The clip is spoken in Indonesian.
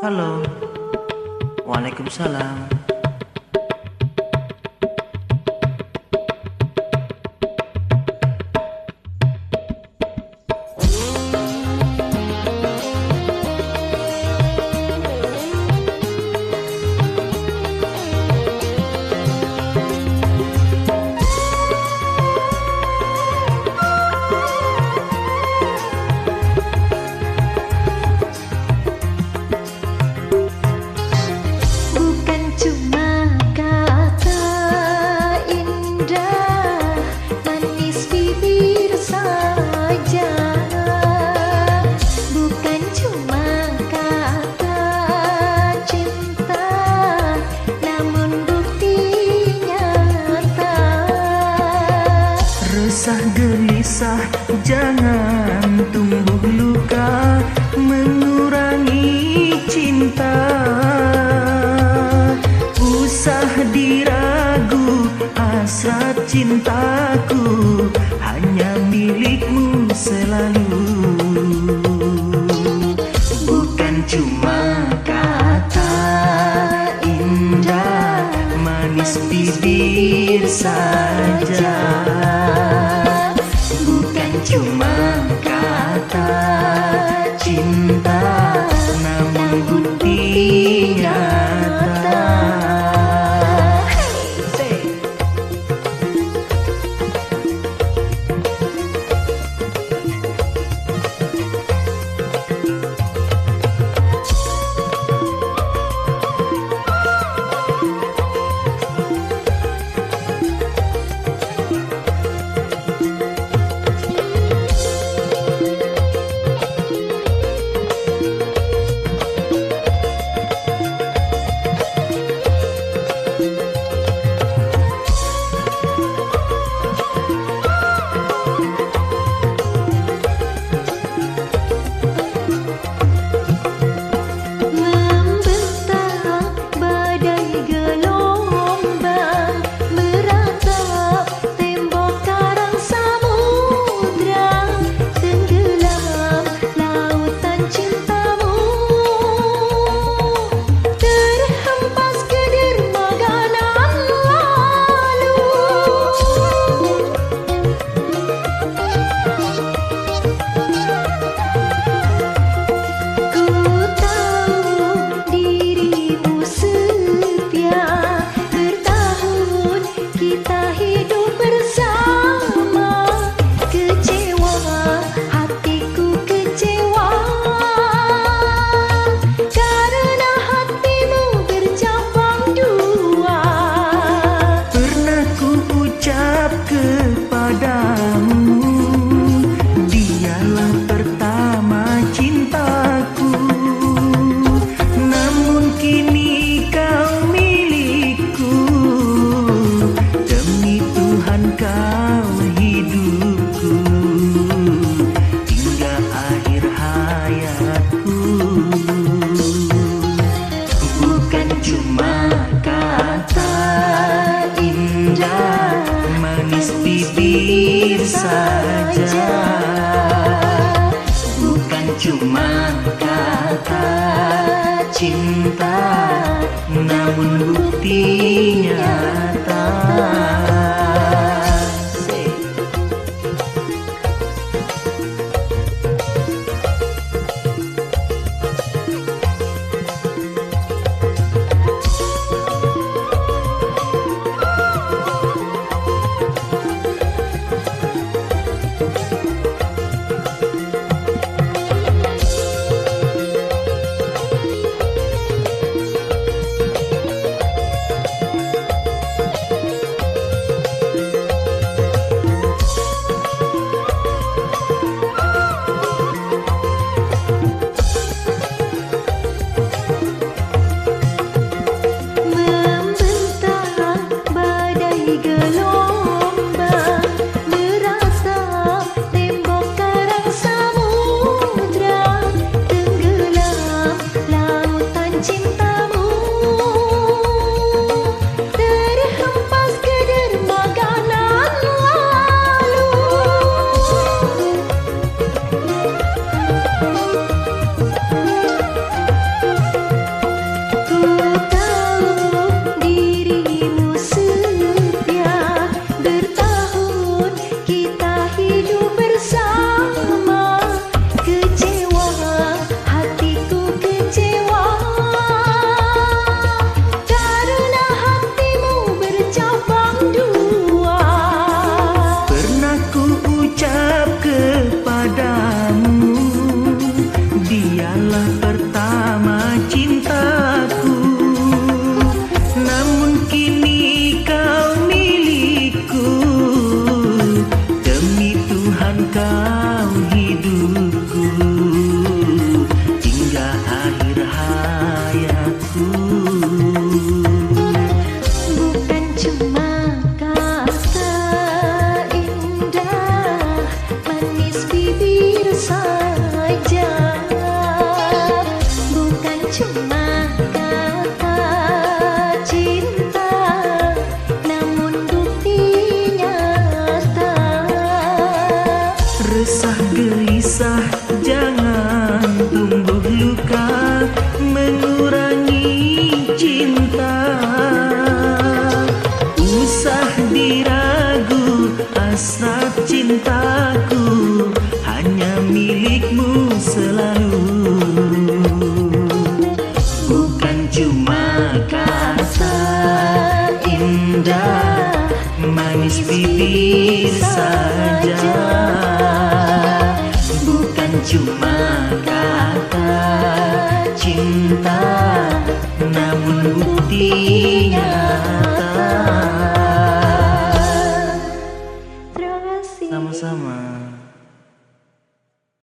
Halo. Waalaikumsalam. Gelisah-gelisah jangan tumbuh luka Mengurangi cinta. Usah diragu hasrat cintaku Hanya milikmu selalu. Bukan cuma kata indah Manis bibir saja. cuma kata cinta namun bukti nyata. Kau hidupku Hingga akhir hayatku. Bukan cuma kata indah Manis bibir saja Bukan cuma kata indah manis bibir saja